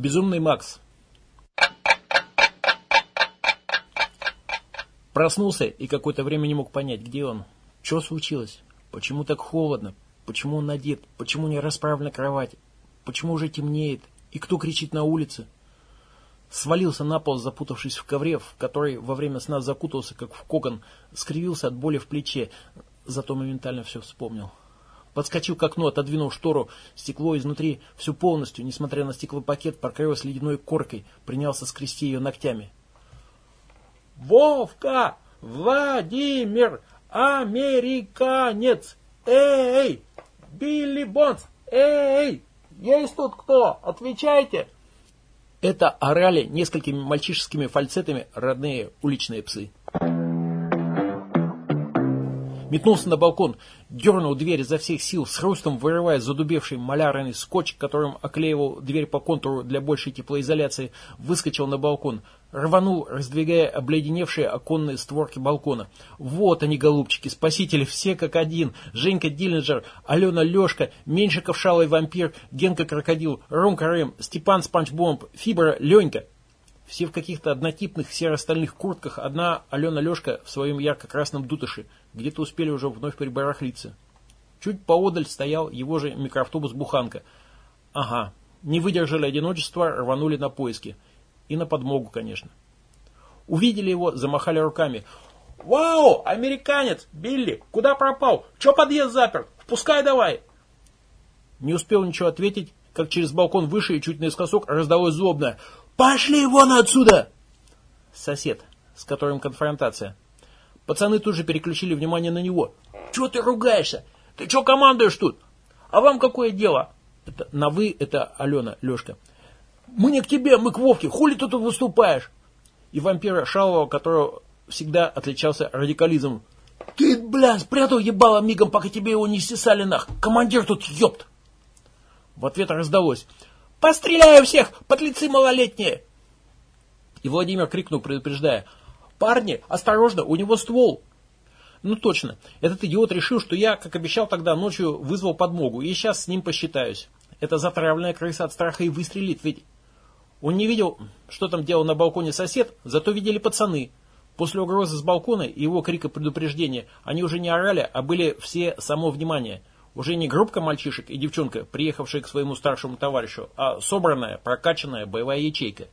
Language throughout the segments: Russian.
Безумный Макс. Проснулся и какое-то время не мог понять, где он. Что случилось? Почему так холодно? Почему он надет? Почему не расправлена кровать? Почему уже темнеет? И кто кричит на улице? Свалился на пол, запутавшись в ковре, в который во время сна закутался, как в кокон, скривился от боли в плече, зато моментально все вспомнил. Подскочил к окну, отодвинул штору, стекло изнутри, всю полностью, несмотря на стеклопакет, покрылось ледяной коркой, принялся скрести ее ногтями. «Вовка! Владимир! Американец! Эй! Билли Бонс! Эй! Есть тут кто? Отвечайте!» Это орали несколькими мальчишескими фальцетами родные уличные псы. Метнулся на балкон, дернул дверь изо всех сил, с хрустом вырывая задубевший малярный скотч, которым оклеивал дверь по контуру для большей теплоизоляции, выскочил на балкон, рванул, раздвигая обледеневшие оконные створки балкона. Вот они, голубчики, спасители, все как один. Женька Диллинджер, Алена Лешка, Меньшиков Шалый Вампир, Генка Крокодил, Ромка Рэм, Степан Спанчбомб, Фибра, Ленька. Все в каких-то однотипных серо-стальных куртках, одна Алена Лешка в своем ярко-красном дутыше. Где-то успели уже вновь прибарахлиться. Чуть поодаль стоял его же микроавтобус-буханка. Ага, не выдержали одиночества, рванули на поиски. И на подмогу, конечно. Увидели его, замахали руками. «Вау, американец! Билли, куда пропал? Че подъезд заперт? Впускай давай!» Не успел ничего ответить, как через балкон выше и чуть наискосок раздалось злобное «Пошли вон отсюда!» Сосед, с которым конфронтация. Пацаны тут же переключили внимание на него. «Чего ты ругаешься? Ты что командуешь тут? А вам какое дело?» это, На «вы» это Алена, Лешка. «Мы не к тебе, мы к Вовке. Хули ты тут выступаешь?» И вампира Шалова, которого всегда отличался радикализмом. «Ты, бля, спрятал ебало мигом, пока тебе его не стесали нах. Командир тут ёпт!» В ответ раздалось. «Постреляю всех, подлецы малолетние!» И Владимир крикнул, предупреждая. «Парни, осторожно, у него ствол!» Ну точно, этот идиот решил, что я, как обещал тогда, ночью вызвал подмогу, и сейчас с ним посчитаюсь. Это затравленная крыса от страха и выстрелит, ведь... Он не видел, что там делал на балконе сосед, зато видели пацаны. После угрозы с балкона и его крика предупреждения они уже не орали, а были все само внимание. Уже не группка мальчишек и девчонка, приехавшая к своему старшему товарищу, а собранная, прокачанная боевая ячейка.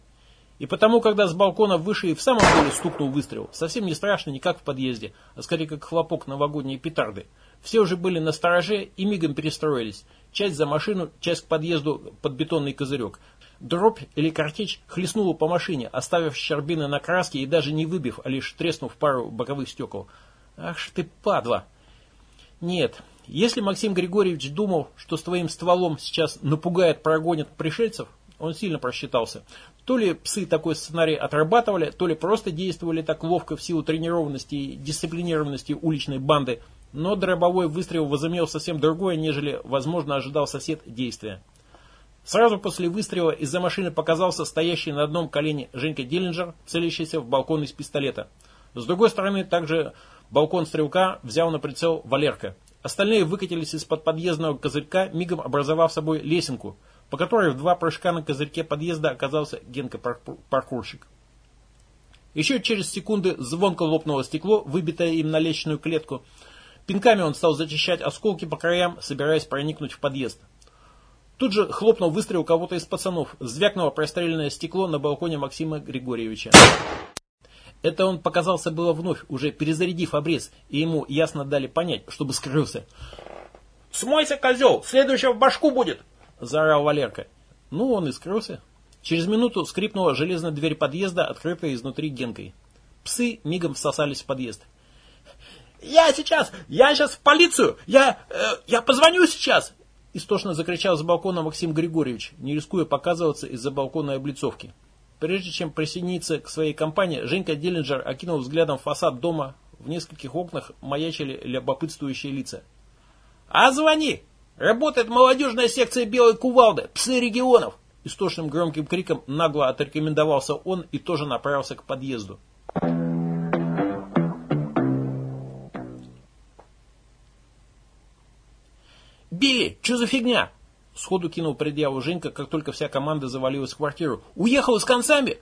И потому, когда с балкона выше и в самом деле стукнул выстрел, совсем не страшно, не как в подъезде, а скорее как хлопок новогодней петарды. Все уже были на стороже и мигом перестроились. Часть за машину, часть к подъезду под бетонный козырек. Дробь или картечь хлестнула по машине, оставив щербины на краске и даже не выбив, а лишь треснув пару боковых стекол. Ах ты падла! Нет, если Максим Григорьевич думал, что с твоим стволом сейчас напугает, прогонит пришельцев, он сильно просчитался. То ли псы такой сценарий отрабатывали, то ли просто действовали так ловко в силу тренированности и дисциплинированности уличной банды, но дробовой выстрел возымел совсем другое, нежели, возможно, ожидал сосед действия. Сразу после выстрела из-за машины показался стоящий на одном колене Женька Диллинджер, целящийся в балкон из пистолета. С другой стороны, также балкон стрелка взял на прицел Валерка. Остальные выкатились из-под подъездного козырька, мигом образовав собой лесенку, по которой в два прыжка на козырьке подъезда оказался Генка-паркурщик. Еще через секунды звонко лопнуло стекло, выбитое им на лестничную клетку. Пинками он стал зачищать осколки по краям, собираясь проникнуть в подъезд. Тут же хлопнул выстрел кого-то из пацанов, звякнуло простреленное стекло на балконе Максима Григорьевича. Это он показался было вновь, уже перезарядив обрез, и ему ясно дали понять, чтобы скрылся. «Смойся, козел! Следующего в башку будет!» – заорал Валерка. Ну, он и скрылся. Через минуту скрипнула железная дверь подъезда, открытая изнутри Генкой. Псы мигом всосались в подъезд. «Я сейчас! Я сейчас в полицию! Я... Э, я позвоню сейчас!» Истошно закричал с балкона Максим Григорьевич, не рискуя показываться из-за балконной облицовки. Прежде чем присоединиться к своей компании, Женька Деллинджер окинул взглядом фасад дома. В нескольких окнах маячили любопытствующие лица. «А звони! Работает молодежная секция белой кувалды, псы регионов!» Истошным громким криком нагло отрекомендовался он и тоже направился к подъезду. «Билли, что за фигня?» Сходу кинул предъяву Женька, как только вся команда завалилась в квартиру. «Уехала с концами!»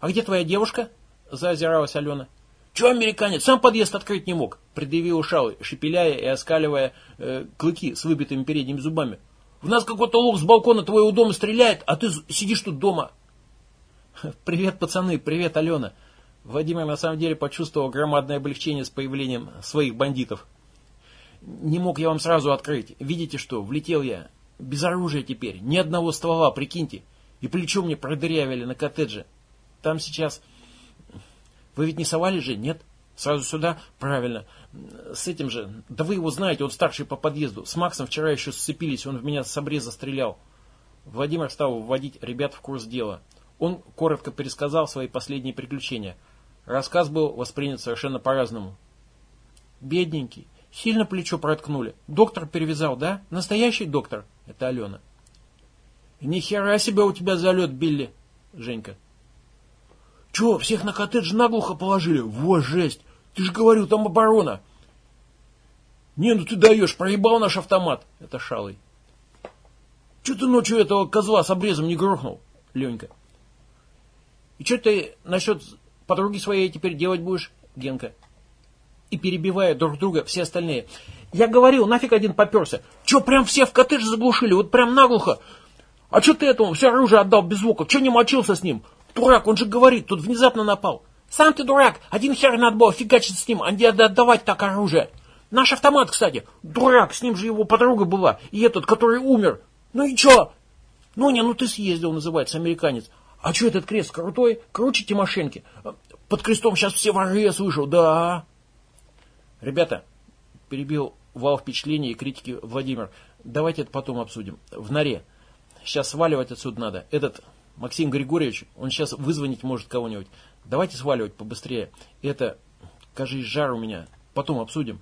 «А где твоя девушка?» Заозиралась Алена. «Че, американец, сам подъезд открыть не мог?» Предъявил Шалы, шепеляя и оскаливая э, клыки с выбитыми передними зубами. «В нас какой-то лох с балкона твоего дома стреляет, а ты сидишь тут дома». «Привет, пацаны, привет, Алена!» Владимир на самом деле почувствовал громадное облегчение с появлением своих бандитов. «Не мог я вам сразу открыть. Видите что, влетел я. Без оружия теперь, ни одного ствола, прикиньте. И плечо мне продырявили на коттедже. Там сейчас... Вы ведь не совали же, нет? Сразу сюда? Правильно. С этим же... Да вы его знаете, он старший по подъезду. С Максом вчера еще сцепились, он в меня с обреза стрелял. Владимир стал вводить ребят в курс дела. Он коротко пересказал свои последние приключения. Рассказ был воспринят совершенно по-разному. Бедненький. Сильно плечо проткнули. Доктор перевязал, да? Настоящий доктор? Это Алена. Ни хера себе у тебя залет, Билли. Женька. Че, всех на коттедж наглухо положили? Во, жесть. Ты же говорил, там оборона. Не, ну ты даешь, проебал наш автомат. Это Шалый. Че ты ночью этого козла с обрезом не грохнул? Ленька. И что ты насчет подруги своей теперь делать будешь? Генка и перебивая друг друга все остальные. Я говорил, нафиг один поперся. Че, прям все в коттедж заглушили, вот прям наглухо. А что ты этому все оружие отдал без звука? Че не мочился с ним? Дурак, он же говорит, тут внезапно напал. Сам ты дурак, один хер надо было фигачить с ним, а не отдавать так оружие. Наш автомат, кстати, дурак, с ним же его подруга была, и этот, который умер. Ну и че? Ну не, ну ты съездил, называется, американец. А что этот крест крутой? Круче Тимошенки. Под крестом сейчас все воры, я слышал, да. Ребята, перебил вал впечатлений и критики Владимир, давайте это потом обсудим. В норе. Сейчас сваливать отсюда надо. Этот Максим Григорьевич, он сейчас вызвонить может кого-нибудь. Давайте сваливать побыстрее. Это, кажется, жар у меня. Потом обсудим.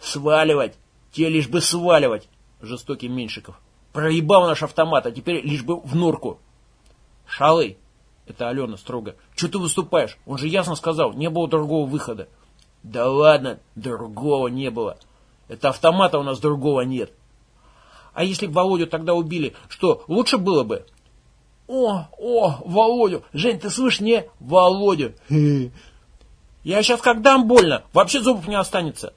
Сваливать! Те лишь бы сваливать! Жестокий Меньшиков. Проебал наш автомат, а теперь лишь бы в норку. Шалый, это Алена строго. Че ты выступаешь? Он же ясно сказал, не было другого выхода. Да ладно, другого не было. Это автомата у нас другого нет. А если бы Володю тогда убили, что, лучше было бы? О, о, Володю! Жень, ты слышишь, не? Володю! Я сейчас как дам больно, вообще зубов не останется.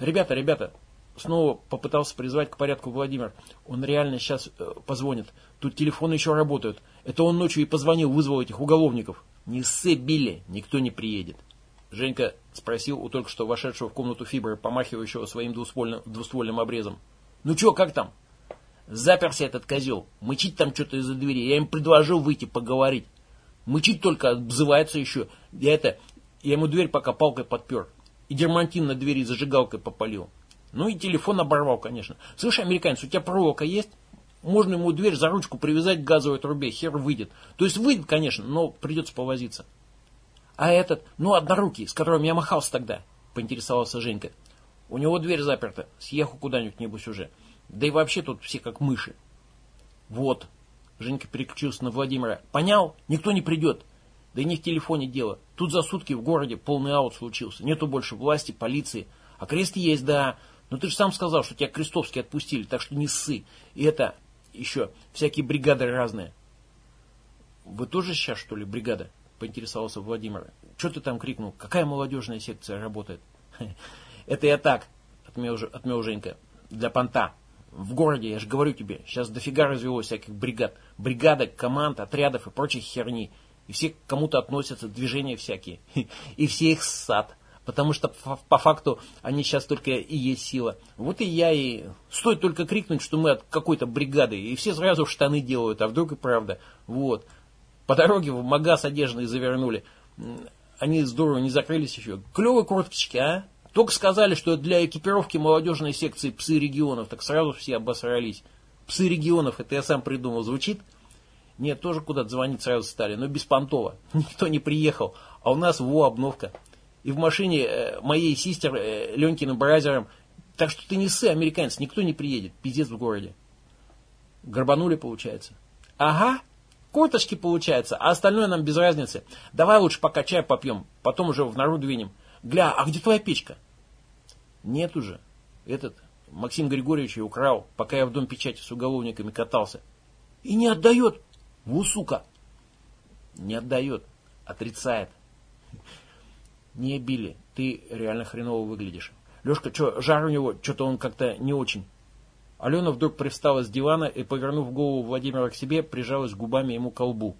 Ребята, ребята, снова попытался призвать к порядку Владимир. Он реально сейчас э, позвонит. Тут телефоны еще работают. Это он ночью и позвонил, вызвал этих уголовников. Не ссы, Билли, никто не приедет. Женька спросил у только что вошедшего в комнату Фибры, помахивающего своим двуствольным, двуствольным обрезом. «Ну что, как там?» «Заперся этот козел. Мычит там что-то из-за двери. Я им предложил выйти поговорить. Мычит только, обзывается еще. Я это... Я ему дверь пока палкой подпер. И дермантин на двери зажигалкой попалил. Ну и телефон оборвал, конечно. Слышь, американец, у тебя проволока есть? Можно ему дверь за ручку привязать к газовой трубе, хер выйдет. То есть выйдет, конечно, но придется повозиться. А этот, ну, однорукий, с которым я махался тогда, поинтересовался Женька. У него дверь заперта, съехал куда-нибудь, небось, уже. Да и вообще тут все как мыши. Вот. Женька переключился на Владимира. Понял? Никто не придет. Да и не в телефоне дело. Тут за сутки в городе полный аут случился. Нету больше власти, полиции. А крест есть, да. Но ты же сам сказал, что тебя крестовские отпустили, так что не ссы. И это еще всякие бригады разные. Вы тоже сейчас, что ли, бригада? Поинтересовался Владимир. Что ты там крикнул? Какая молодежная секция работает? Это я так, отмел, отмел Женька, для понта. В городе, я же говорю тебе, сейчас дофига развелось всяких бригад. Бригада, команд, отрядов и прочих херни. И все к кому-то относятся, движения всякие. И все их сад. Потому что по факту они сейчас только и есть сила. Вот и я и... Стоит только крикнуть, что мы от какой-то бригады. И все сразу штаны делают, а вдруг и правда. Вот. По дороге в магаз одежды завернули. Они здорово не закрылись еще. Клевые курточки, а? Только сказали, что для экипировки молодежной секции «Псы регионов», так сразу все обосрались. «Псы регионов» это я сам придумал, звучит? Нет, тоже куда-то звонить сразу стали, но без понтова. Никто не приехал, а у нас во обновка. И в машине э, моей систер э, Ленькиным бразером. Так что ты не ссы, американец, никто не приедет. Пиздец в городе. Горбанули, получается. Ага, Курточки получается, а остальное нам без разницы. Давай лучше пока чай попьем, потом уже в народ двинем. Гля, а где твоя печка? Нет уже. Этот, Максим Григорьевич ее украл, пока я в дом печати с уголовниками катался. И не отдает. Ву, сука. Не отдает. Отрицает. Не, Билли, ты реально хреново выглядишь. Лешка, что, жар у него, что-то он как-то не очень. Алена вдруг привстала с дивана и, повернув голову Владимира к себе, прижалась губами ему к колбу.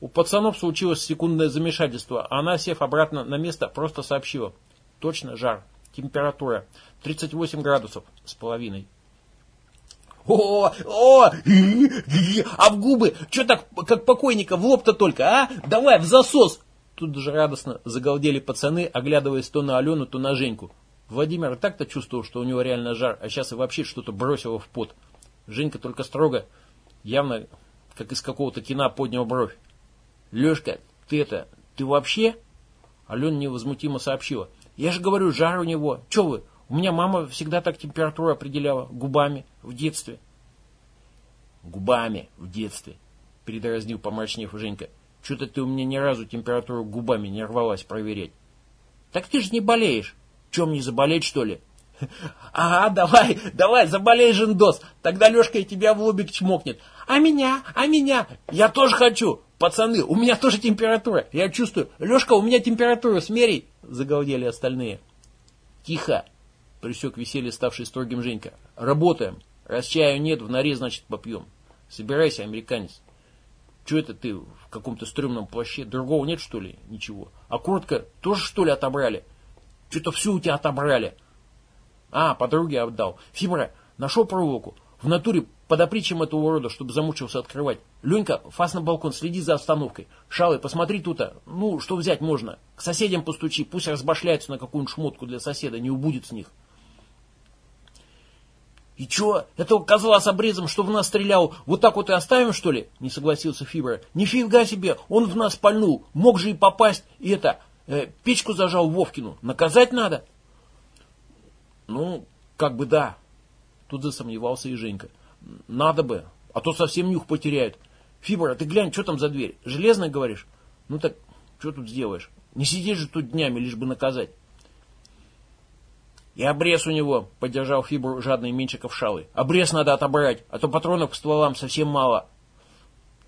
У пацанов случилось секундное замешательство, а она, сев обратно на место, просто сообщила. Точно жар. Температура 38 градусов с половиной. О, о, а в губы, что так, как покойника, в лоб-то только, а? Давай, в засос! Тут же радостно загалдели пацаны, оглядываясь то на Алену, то на Женьку. Владимир так-то чувствовал, что у него реально жар, а сейчас и вообще что-то бросило в пот. Женька только строго, явно, как из какого-то кино, поднял бровь. Лешка, ты это, ты вообще? Алена невозмутимо сообщила. Я же говорю, жар у него. Че вы? У меня мама всегда так температуру определяла. Губами. В детстве. Губами. В детстве. Передразнил помрачнев Женька. Что-то ты у меня ни разу температуру губами не рвалась проверять. Так ты же не болеешь. Чем не заболеть, что ли? Ага, давай, давай, заболей, Жендос. Тогда Лешка и тебя в лобик чмокнет. А меня, а меня? Я тоже хочу. Пацаны, у меня тоже температура. Я чувствую. Лешка, у меня температура, смерей. Загалдели остальные. Тихо, присек веселье ставший строгим Женька. Работаем. Раз чаю нет, в норе, значит, попьем. Собирайся, американец. Че это ты в каком-то стрёмном плаще? Другого нет, что ли? Ничего. А куртка тоже, что ли, отобрали? Что-то все у тебя отобрали. А, подруге отдал. Фибра, нашел проволоку. В натуре подопри чем этого урода, чтобы замучился открывать. Ленька, фас на балкон, следи за обстановкой. Шалы, посмотри тут -то. Ну, что взять можно? К соседям постучи, пусть разбашляются на какую-нибудь шмотку для соседа, не убудет с них. «И чё, этого козла с обрезом, что в нас стрелял, вот так вот и оставим, что ли?» Не согласился Фибра. «Нифига себе, он в нас пальнул, мог же и попасть, и это, э, печку зажал Вовкину, наказать надо?» «Ну, как бы да», тут засомневался и Женька. «Надо бы, а то совсем нюх потеряют. Фибра, ты глянь, что там за дверь, железная, говоришь? Ну так, что тут сделаешь? Не сидишь же тут днями, лишь бы наказать». «И обрез у него», — поддержал Фибру жадный Менчиков шалы. «Обрез надо отобрать, а то патронов к стволам совсем мало».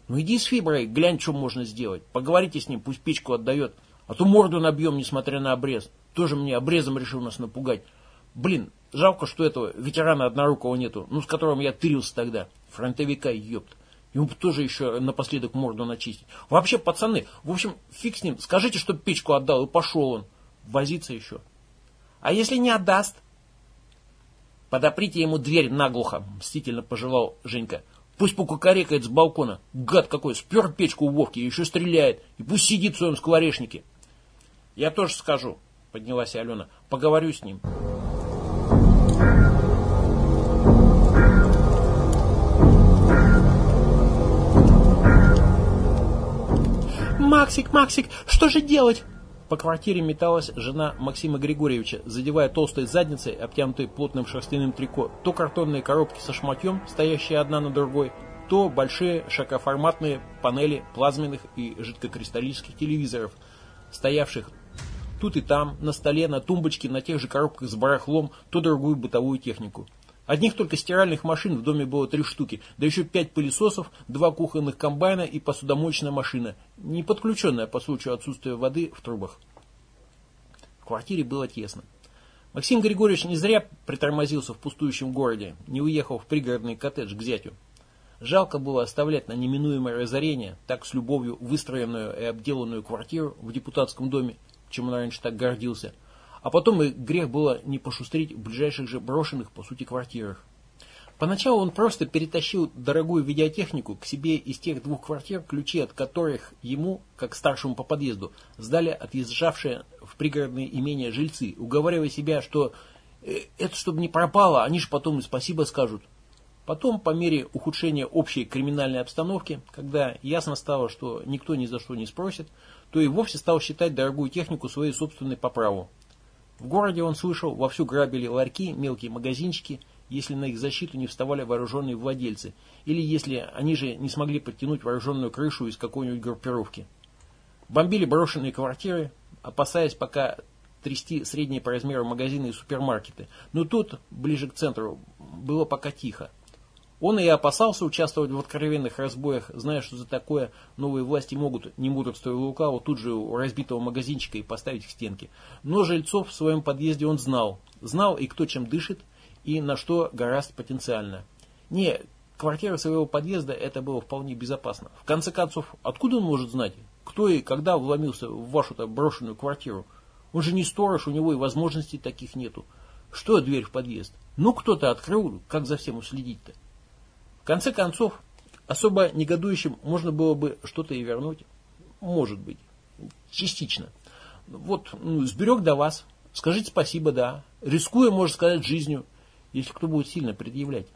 «Ну иди с Фиброй, глянь, что можно сделать. Поговорите с ним, пусть печку отдает. А то морду набьем, несмотря на обрез. Тоже мне обрезом решил нас напугать. Блин, жалко, что этого ветерана однорукого нету, ну с которым я тырился тогда. Фронтовика, ёпт. Ему тоже еще напоследок морду начистить. Вообще, пацаны, в общем, фиг с ним. Скажите, чтобы печку отдал, и пошел он. Возиться еще. А если не отдаст? Подоприте ему дверь наглухо, мстительно пожелал Женька. Пусть покукарекает с балкона. Гад какой, спер печку у Вовки еще стреляет. И пусть сидит в своем скворечнике. Я тоже скажу, поднялась Алена. Поговорю с ним. «Максик, Максик, что же делать?» По квартире металась жена Максима Григорьевича, задевая толстой задницей, обтянутой плотным шерстяным трико, то картонные коробки со шматьем, стоящие одна на другой, то большие широкоформатные панели плазменных и жидкокристаллических телевизоров, стоявших тут и там, на столе, на тумбочке, на тех же коробках с барахлом, то другую бытовую технику. Одних только стиральных машин в доме было три штуки, да еще пять пылесосов, два кухонных комбайна и посудомоечная машина, не подключенная по случаю отсутствия воды в трубах. В квартире было тесно. Максим Григорьевич не зря притормозился в пустующем городе, не уехал в пригородный коттедж к зятю. Жалко было оставлять на неминуемое разорение так с любовью выстроенную и обделанную квартиру в депутатском доме, чем он раньше так гордился – а потом и грех было не пошустрить в ближайших же брошенных, по сути, квартирах. Поначалу он просто перетащил дорогую видеотехнику к себе из тех двух квартир, ключи от которых ему, как старшему по подъезду, сдали отъезжавшие в пригородные имения жильцы, уговаривая себя, что «Э, это чтобы не пропало, они же потом и спасибо скажут. Потом, по мере ухудшения общей криминальной обстановки, когда ясно стало, что никто ни за что не спросит, то и вовсе стал считать дорогую технику своей собственной по праву. В городе он слышал, вовсю грабили ларьки, мелкие магазинчики, если на их защиту не вставали вооруженные владельцы, или если они же не смогли подтянуть вооруженную крышу из какой-нибудь группировки. Бомбили брошенные квартиры, опасаясь, пока трясти средние по размеру магазины и супермаркеты. Но тут, ближе к центру, было пока тихо. Он и опасался участвовать в откровенных разбоях, зная, что за такое новые власти могут, не мудрствуя лукаво, тут же у разбитого магазинчика и поставить к стенке. Но жильцов в своем подъезде он знал. Знал и кто чем дышит, и на что гораст потенциально. Не, квартира своего подъезда это было вполне безопасно. В конце концов, откуда он может знать, кто и когда вломился в вашу-то брошенную квартиру? Он же не сторож, у него и возможностей таких нету. Что дверь в подъезд? Ну, кто-то открыл, как за всем уследить-то? В конце концов, особо негодующим можно было бы что-то и вернуть. Может быть. Частично. Вот, ну, сберег до вас. Скажите спасибо, да. Рискуя, можно сказать, жизнью, если кто будет сильно предъявлять.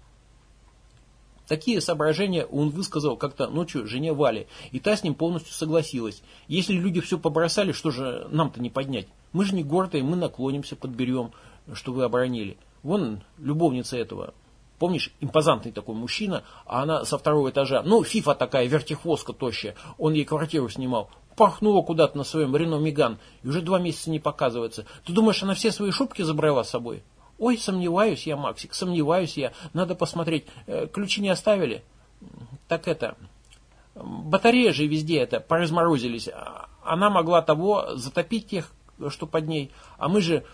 Такие соображения он высказал как-то ночью жене Вале, и та с ним полностью согласилась. Если люди все побросали, что же нам-то не поднять? Мы же не гордые, мы наклонимся, подберем, что вы оборонили. Вон любовница этого, помнишь, импозантный такой мужчина, а она со второго этажа, ну, фифа такая, вертихвостка тощая, он ей квартиру снимал, пахнула куда-то на своем Рено Меган, и уже два месяца не показывается. Ты думаешь, она все свои шубки забрала с собой? Ой, сомневаюсь я, Максик, сомневаюсь я. Надо посмотреть. Э, ключи не оставили? Так это... Батареи же везде это поразморозились. Она могла того затопить тех, что под ней. А мы же...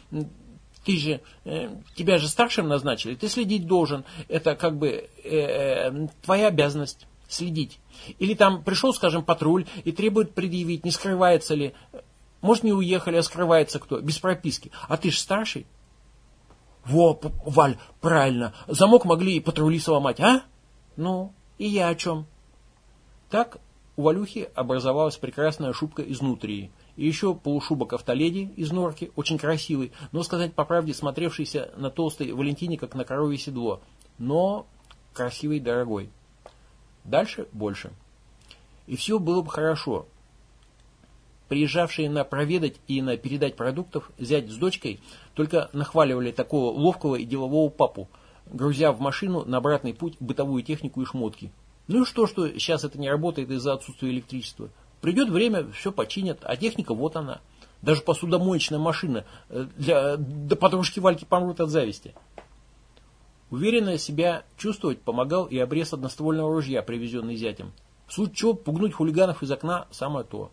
Ты же... Э, тебя же старшим назначили. Ты следить должен. Это как бы э, твоя обязанность следить. Или там пришел, скажем, патруль и требует предъявить, не скрывается ли. Может, не уехали, а скрывается кто, без прописки. А ты же старший. Во, Валь, правильно. Замок могли и патрули сломать, а? Ну, и я о чем? Так у Валюхи образовалась прекрасная шубка изнутри. И еще полушубок автоледи из норки, очень красивый, но, сказать по правде, смотревшийся на толстой Валентине, как на коровье седло. Но красивый дорогой. Дальше больше. И все было бы хорошо, приезжавшие на проведать и на передать продуктов, зять с дочкой только нахваливали такого ловкого и делового папу, грузя в машину на обратный путь бытовую технику и шмотки. Ну и что, что сейчас это не работает из-за отсутствия электричества? Придет время, все починят, а техника вот она. Даже посудомоечная машина э, для, до подружки Вальки помрут от зависти. Уверенно себя чувствовать помогал и обрез одноствольного ружья, привезенный зятем. В случае чего пугнуть хулиганов из окна самое то.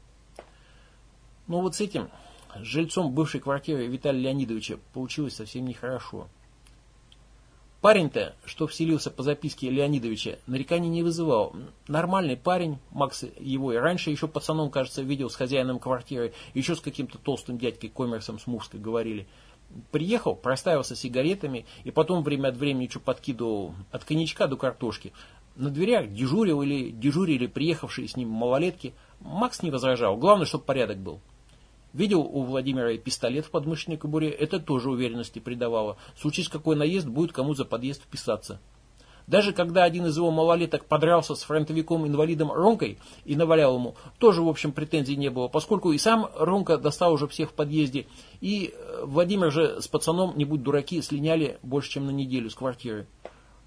Но вот с этим, жильцом бывшей квартиры Виталия Леонидовича, получилось совсем нехорошо. Парень-то, что вселился по записке Леонидовича, нареканий не вызывал. Нормальный парень, Макс его и раньше еще пацаном, кажется, видел с хозяином квартиры, еще с каким-то толстым дядькой коммерсом с Мувской говорили. Приехал, проставился сигаретами и потом время от времени что подкидывал от коньячка до картошки. На дверях дежурил или дежурили приехавшие с ним малолетки. Макс не возражал, главное, чтобы порядок был. Видел у Владимира и пистолет в подмышленной кобуре, это тоже уверенности придавало. Случись какой наезд, будет кому за подъезд вписаться. Даже когда один из его малолеток подрался с фронтовиком-инвалидом Ронкой и навалял ему, тоже, в общем, претензий не было, поскольку и сам Ронка достал уже всех в подъезде, и э, Владимир же с пацаном, не будь дураки, слиняли больше, чем на неделю с квартиры.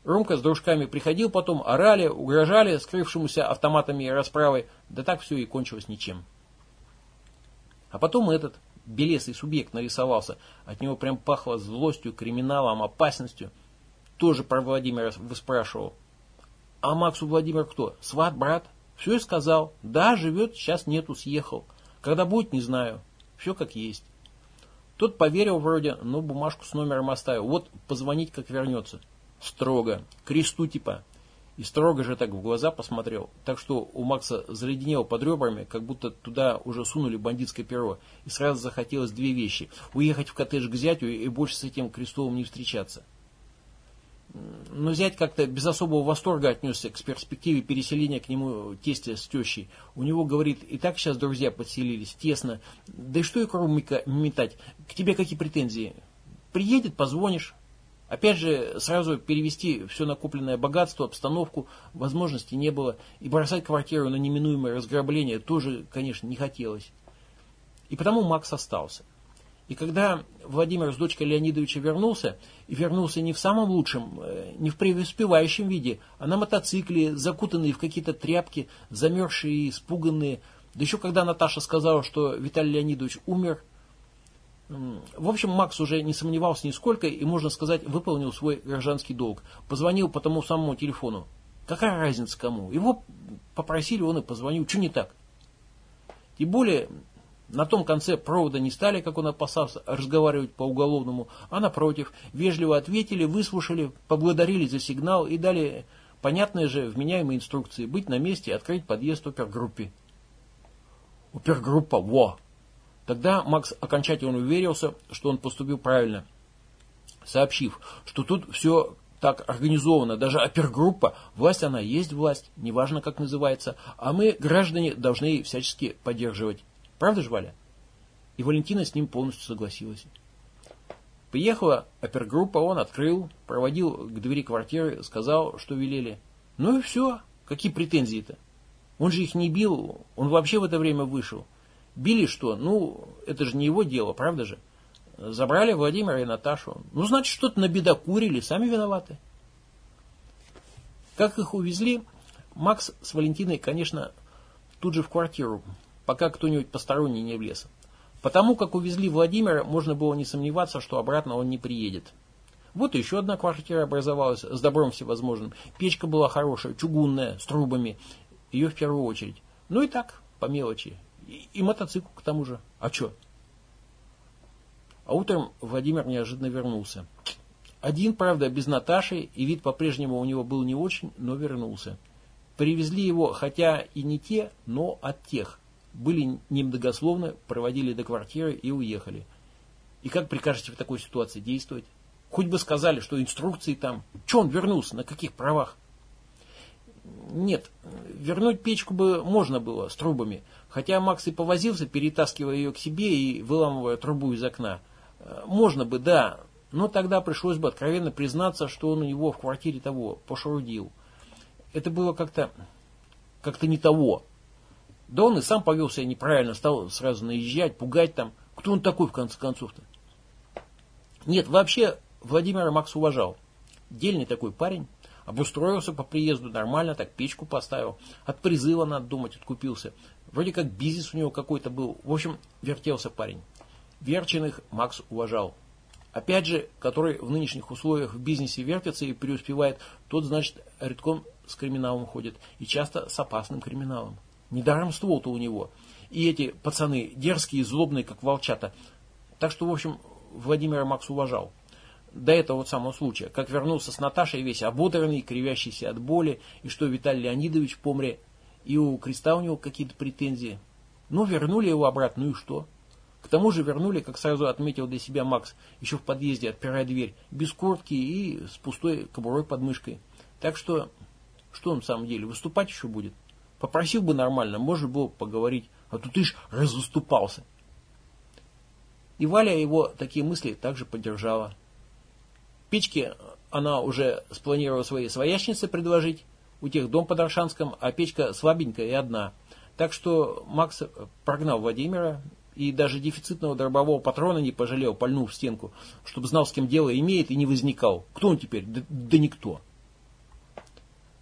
Ромка с дружками приходил потом, орали, угрожали скрывшемуся автоматами и расправой, да так все и кончилось ничем. А потом этот белесый субъект нарисовался. От него прям пахло злостью, криминалом, опасностью. Тоже про Владимира выспрашивал. А Максу Владимир кто? Сват, брат? Все и сказал. Да, живет, сейчас нету, съехал. Когда будет, не знаю. Все как есть. Тот поверил вроде, но бумажку с номером оставил. Вот позвонить, как вернется. Строго. Кресту типа. И строго же так в глаза посмотрел, так что у Макса заледенело под ребрами, как будто туда уже сунули бандитское перо. И сразу захотелось две вещи. Уехать в коттедж к зятю и больше с этим Крестовым не встречаться. Но зять как-то без особого восторга отнесся к перспективе переселения к нему тестя с тещей. У него, говорит, и так сейчас друзья подселились, тесно. Да и что и кровь метать? К тебе какие претензии? Приедет, позвонишь. Опять же, сразу перевести все накопленное богатство, обстановку, возможности не было. И бросать квартиру на неминуемое разграбление тоже, конечно, не хотелось. И потому Макс остался. И когда Владимир с дочкой Леонидовича вернулся, и вернулся не в самом лучшем, э, не в преуспевающем виде, а на мотоцикле, закутанные в какие-то тряпки, замерзшие и испуганные, да еще когда Наташа сказала, что Виталий Леонидович умер, В общем, Макс уже не сомневался нисколько и, можно сказать, выполнил свой гражданский долг. Позвонил по тому самому телефону. Какая разница кому? Его попросили, он и позвонил. Что не так? Тем более, на том конце провода не стали, как он опасался, разговаривать по уголовному, а напротив, вежливо ответили, выслушали, поблагодарили за сигнал и дали понятные же вменяемые инструкции быть на месте и открыть подъезд опергруппе. Опергруппа, во! Тогда Макс окончательно уверился, что он поступил правильно, сообщив, что тут все так организовано, даже опергруппа, власть она есть власть, неважно как называется, а мы, граждане, должны всячески поддерживать. Правда же, Валя? И Валентина с ним полностью согласилась. Приехала опергруппа, он открыл, проводил к двери квартиры, сказал, что велели. Ну и все, какие претензии-то? Он же их не бил, он вообще в это время вышел. Били что? Ну, это же не его дело, правда же? Забрали Владимира и Наташу. Ну, значит, что-то набедокурили, сами виноваты. Как их увезли, Макс с Валентиной, конечно, тут же в квартиру, пока кто-нибудь посторонний не влез. Потому как увезли Владимира, можно было не сомневаться, что обратно он не приедет. Вот еще одна квартира образовалась с добром всевозможным. Печка была хорошая, чугунная, с трубами. Ее в первую очередь. Ну и так, по мелочи. И, и мотоцикл к тому же. А что? А утром Владимир неожиданно вернулся. Один, правда, без Наташи, и вид по-прежнему у него был не очень, но вернулся. Привезли его, хотя и не те, но от тех. Были немногословно, проводили до квартиры и уехали. И как прикажете в такой ситуации действовать? Хоть бы сказали, что инструкции там. Че он вернулся, на каких правах? Нет, вернуть печку бы можно было с трубами. Хотя Макс и повозился, перетаскивая ее к себе и выламывая трубу из окна – можно бы, да, но тогда пришлось бы откровенно признаться, что он у него в квартире того пошурудил. Это было как-то как-то не того. Да он и сам повел себя неправильно, стал сразу наезжать, пугать там. Кто он такой, в конце концов-то? Нет, вообще Владимира Макс уважал. Дельный такой парень. Обустроился по приезду нормально, так печку поставил. От призыва, надо думать, откупился. Вроде как бизнес у него какой-то был. В общем, вертелся парень. Верченых Макс уважал. Опять же, который в нынешних условиях в бизнесе вертится и преуспевает, тот, значит, редком с криминалом ходит. И часто с опасным криминалом. Недаром ствол-то у него. И эти пацаны дерзкие злобные, как волчата. Так что, в общем, Владимира Макс уважал. До этого вот самого случая. Как вернулся с Наташей весь ободранный, кривящийся от боли, и что Виталий Леонидович помре, и у Креста у него какие-то претензии. Ну, вернули его обратно, ну и что? К тому же вернули, как сразу отметил для себя Макс, еще в подъезде, отпирая дверь, без куртки и с пустой кобурой под мышкой. Так что, что он в самом деле, выступать еще будет? Попросил бы нормально, можно было поговорить, а тут ишь разуступался. И Валя его такие мысли также поддержала. Печки она уже спланировала своей своячнице предложить, у тех дом под Аршанском, а печка слабенькая и одна. Так что Макс прогнал Владимира, и даже дефицитного дробового патрона не пожалел, пальнув в стенку, чтобы знал, с кем дело имеет и не возникал. Кто он теперь? Да, да никто.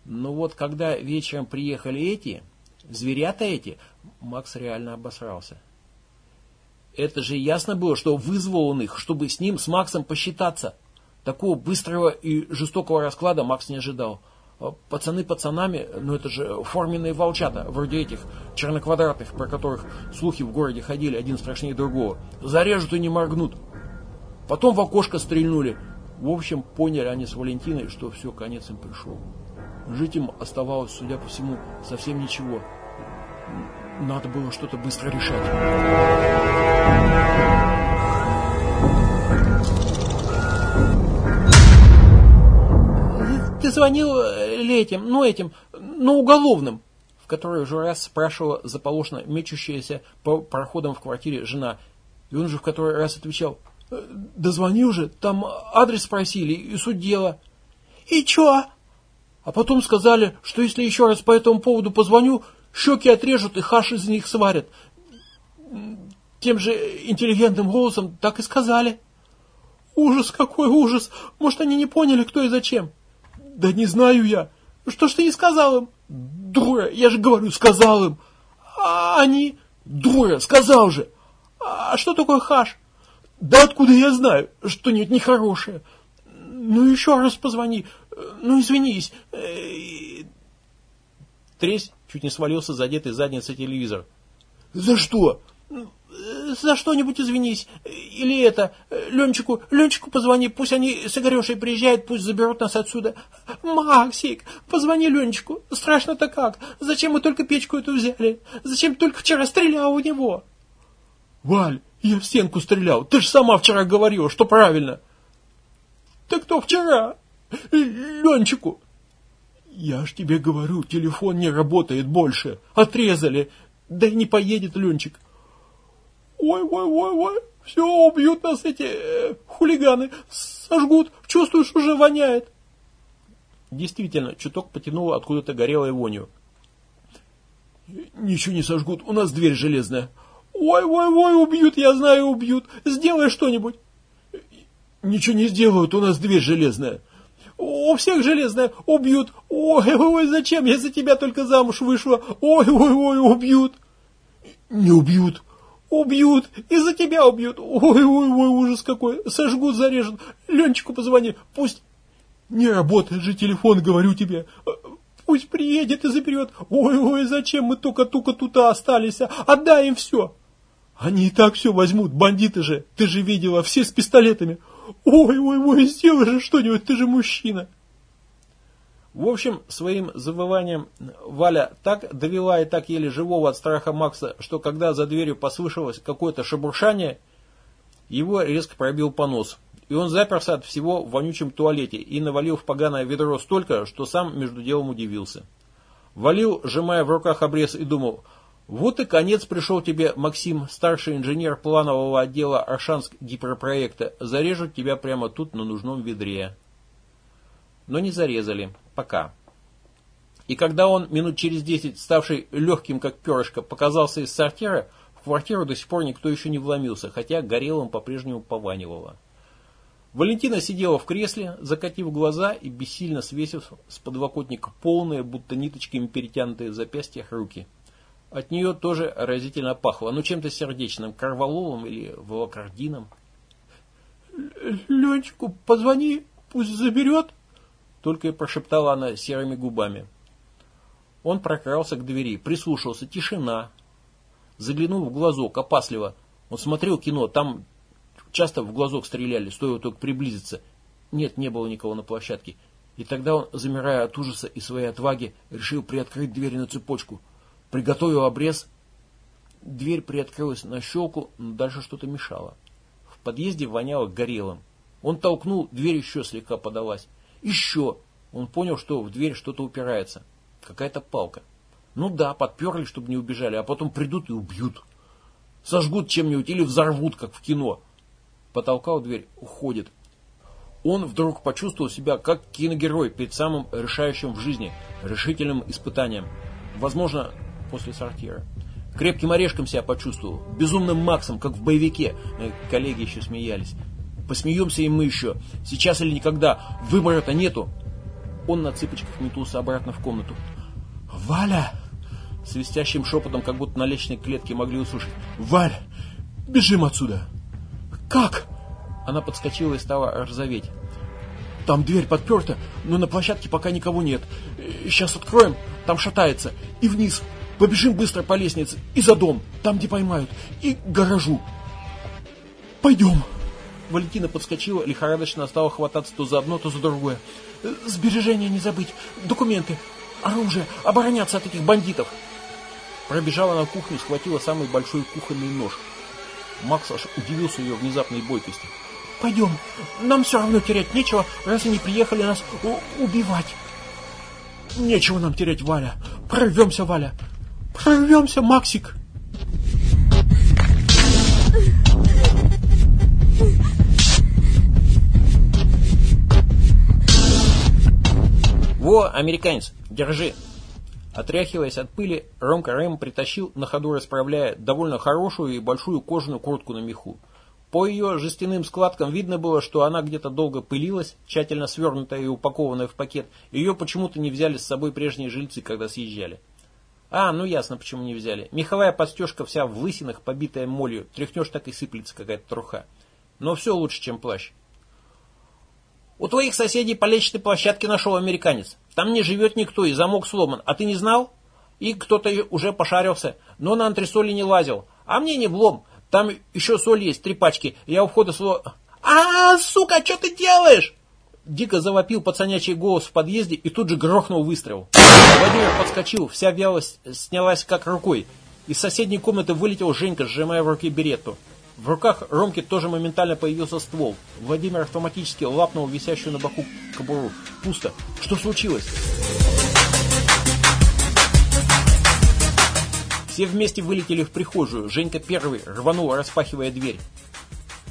Но вот когда вечером приехали эти, зверята эти, Макс реально обосрался. Это же ясно было, что вызвал он их, чтобы с ним, с Максом посчитаться. Такого быстрого и жестокого расклада Макс не ожидал. А пацаны пацанами, ну это же форменные волчата, вроде этих черноквадратных, про которых слухи в городе ходили, один страшнее другого. Зарежут и не моргнут. Потом в окошко стрельнули. В общем, поняли они с Валентиной, что все, конец им пришел. Жить им оставалось, судя по всему, совсем ничего. Надо было что-то быстро решать. Ты звонил этим, ну этим, ну уголовным, в который уже раз спрашивала заполошно мечущаяся по проходам в квартире жена. И он же в который раз отвечал, «Э, да звонил же, там адрес спросили и суть дела. И чё? А потом сказали, что если еще раз по этому поводу позвоню, щеки отрежут и хаш из них сварят. Тем же интеллигентным голосом так и сказали. Ужас, какой ужас! Может, они не поняли, кто и зачем. Да не знаю я. Что ж ты не сказал им? Дура, я же говорю, сказал им. А они? Дура, сказал же. А что такое хаш? Да откуда я знаю, что нет нехорошее? Ну еще раз позвони, ну извинись. Тресь чуть не свалился задетый задницей телевизор. За что? За что-нибудь извинись. Или это, Ленчику, Ленчику позвони, пусть они с Игорешей приезжают, пусть заберут нас отсюда. Максик, позвони Ленчику. Страшно-то как? Зачем мы только печку эту взяли? Зачем только вчера стрелял у него? Валь, я в стенку стрелял. Ты же сама вчера говорила, что правильно. Так кто вчера? Ленчику. Я ж тебе говорю, телефон не работает больше. Отрезали. Да и не поедет Ленчик. Ой-ой-ой-ой, все, убьют нас эти э, хулиганы. Сожгут, чувствуешь, уже воняет. Действительно, чуток потянуло откуда-то горелой вонью. Ничего не сожгут, у нас дверь железная. Ой-ой-ой, убьют, я знаю, убьют. Сделай что-нибудь. Ничего не сделают, у нас дверь железная. У всех железная, убьют. Ой-ой-ой, зачем я за тебя только замуж вышла? Ой-ой-ой, убьют. Не убьют. Убьют, из-за тебя убьют. Ой-ой-ой, ужас какой. Сожгут, зарежут. Ленчику позвони, пусть... Не работает же телефон, говорю тебе. Пусть приедет и заберет. Ой-ой, зачем мы только-только тут остались? Отдай им все. Они и так все возьмут, бандиты же. Ты же видела, все с пистолетами. Ой-ой-ой, сделай же что-нибудь, ты же мужчина. В общем, своим завыванием Валя так довела и так еле живого от страха Макса, что когда за дверью послышалось какое-то шебуршание, его резко пробил понос. И он заперся от всего в вонючем туалете и навалил в поганое ведро столько, что сам между делом удивился. Валил, сжимая в руках обрез, и думал, вот и конец пришел тебе, Максим, старший инженер планового отдела Аршанск гиперпроекта. Зарежут тебя прямо тут на нужном ведре. Но не зарезали. Пока. И когда он, минут через десять, ставший легким как перышко, показался из сортира, в квартиру до сих пор никто еще не вломился, хотя горелым по-прежнему пованивало. Валентина сидела в кресле, закатив глаза и бессильно свесив с подлокотника полные, будто ниточками перетянутые в запястьях руки. От нее тоже разительно пахло, ну чем-то сердечным, карвалолом или волокордином. «Ленечку, позвони, пусть заберет», — только и прошептала она серыми губами. Он прокрался к двери, прислушался, тишина. Заглянул в глазок, опасливо. Он смотрел кино, там часто в глазок стреляли, стоило только приблизиться. Нет, не было никого на площадке. И тогда он, замирая от ужаса и своей отваги, решил приоткрыть дверь на цепочку — Приготовил обрез. Дверь приоткрылась на щелку, но дальше что-то мешало. В подъезде воняло горелым. Он толкнул, дверь еще слегка подалась. Еще! Он понял, что в дверь что-то упирается. Какая-то палка. Ну да, подперли, чтобы не убежали, а потом придут и убьют. Сожгут чем-нибудь или взорвут, как в кино. Потолкал дверь, уходит. Он вдруг почувствовал себя как киногерой перед самым решающим в жизни, решительным испытанием. Возможно, после сортира. Крепким орешком себя почувствовал, безумным Максом, как в боевике. Коллеги еще смеялись. Посмеемся и мы еще. Сейчас или никогда. Выбора-то нету. Он на цыпочках метнулся обратно в комнату. «Валя!» Свистящим шепотом, как будто на личной клетке могли услышать. «Валь! Бежим отсюда!» «Как?» Она подскочила и стала розоветь. «Там дверь подперта, но на площадке пока никого нет. Сейчас откроем, там шатается. И вниз, Побежим быстро по лестнице и за дом, там, где поймают, и к гаражу. Пойдем. Валентина подскочила, лихорадочно стала хвататься то за одно, то за другое. Сбережения не забыть, документы, оружие, обороняться от этих бандитов. Пробежала на кухню, схватила самый большой кухонный нож. Макс аж удивился ее внезапной бойкости. «Пойдем, нам все равно терять нечего, раз они приехали нас убивать». «Нечего нам терять, Валя. Прорвемся, Валя. Прорвемся, Максик!» «Во, американец, держи!» Отряхиваясь от пыли, Ромка Рэм притащил, на ходу расправляя, довольно хорошую и большую кожаную куртку на меху. По ее жестяным складкам видно было, что она где-то долго пылилась, тщательно свернутая и упакованная в пакет. Ее почему-то не взяли с собой прежние жильцы, когда съезжали. А, ну ясно, почему не взяли. Меховая подстежка вся в лысинах, побитая молью. Тряхнешь, так и сыплется какая-то труха. но все лучше, чем плащ. У твоих соседей по лестничной площадке нашел американец. Там не живет никто и замок сломан. А ты не знал? И кто-то уже пошарился, но на антресоли не лазил. А мне не влом. Там еще соль есть, три пачки. Я у входа сло... А, сука, что ты делаешь? Дико завопил пацанячий голос в подъезде и тут же грохнул выстрел. Владимир подскочил, вся вялость снялась как рукой. Из соседней комнаты вылетел Женька, сжимая в руке беретту. В руках Ромки тоже моментально появился ствол. Владимир автоматически лапнул висящую на боку кобуру. Пусто. Что случилось? Все вместе вылетели в прихожую. Женька первый рванул, распахивая дверь.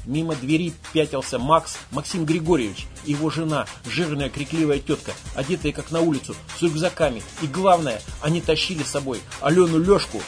Мимо двери пятился Макс, Максим Григорьевич, его жена, жирная крикливая тетка, одетая как на улицу, с рюкзаками. И главное, они тащили с собой Алену Лешку.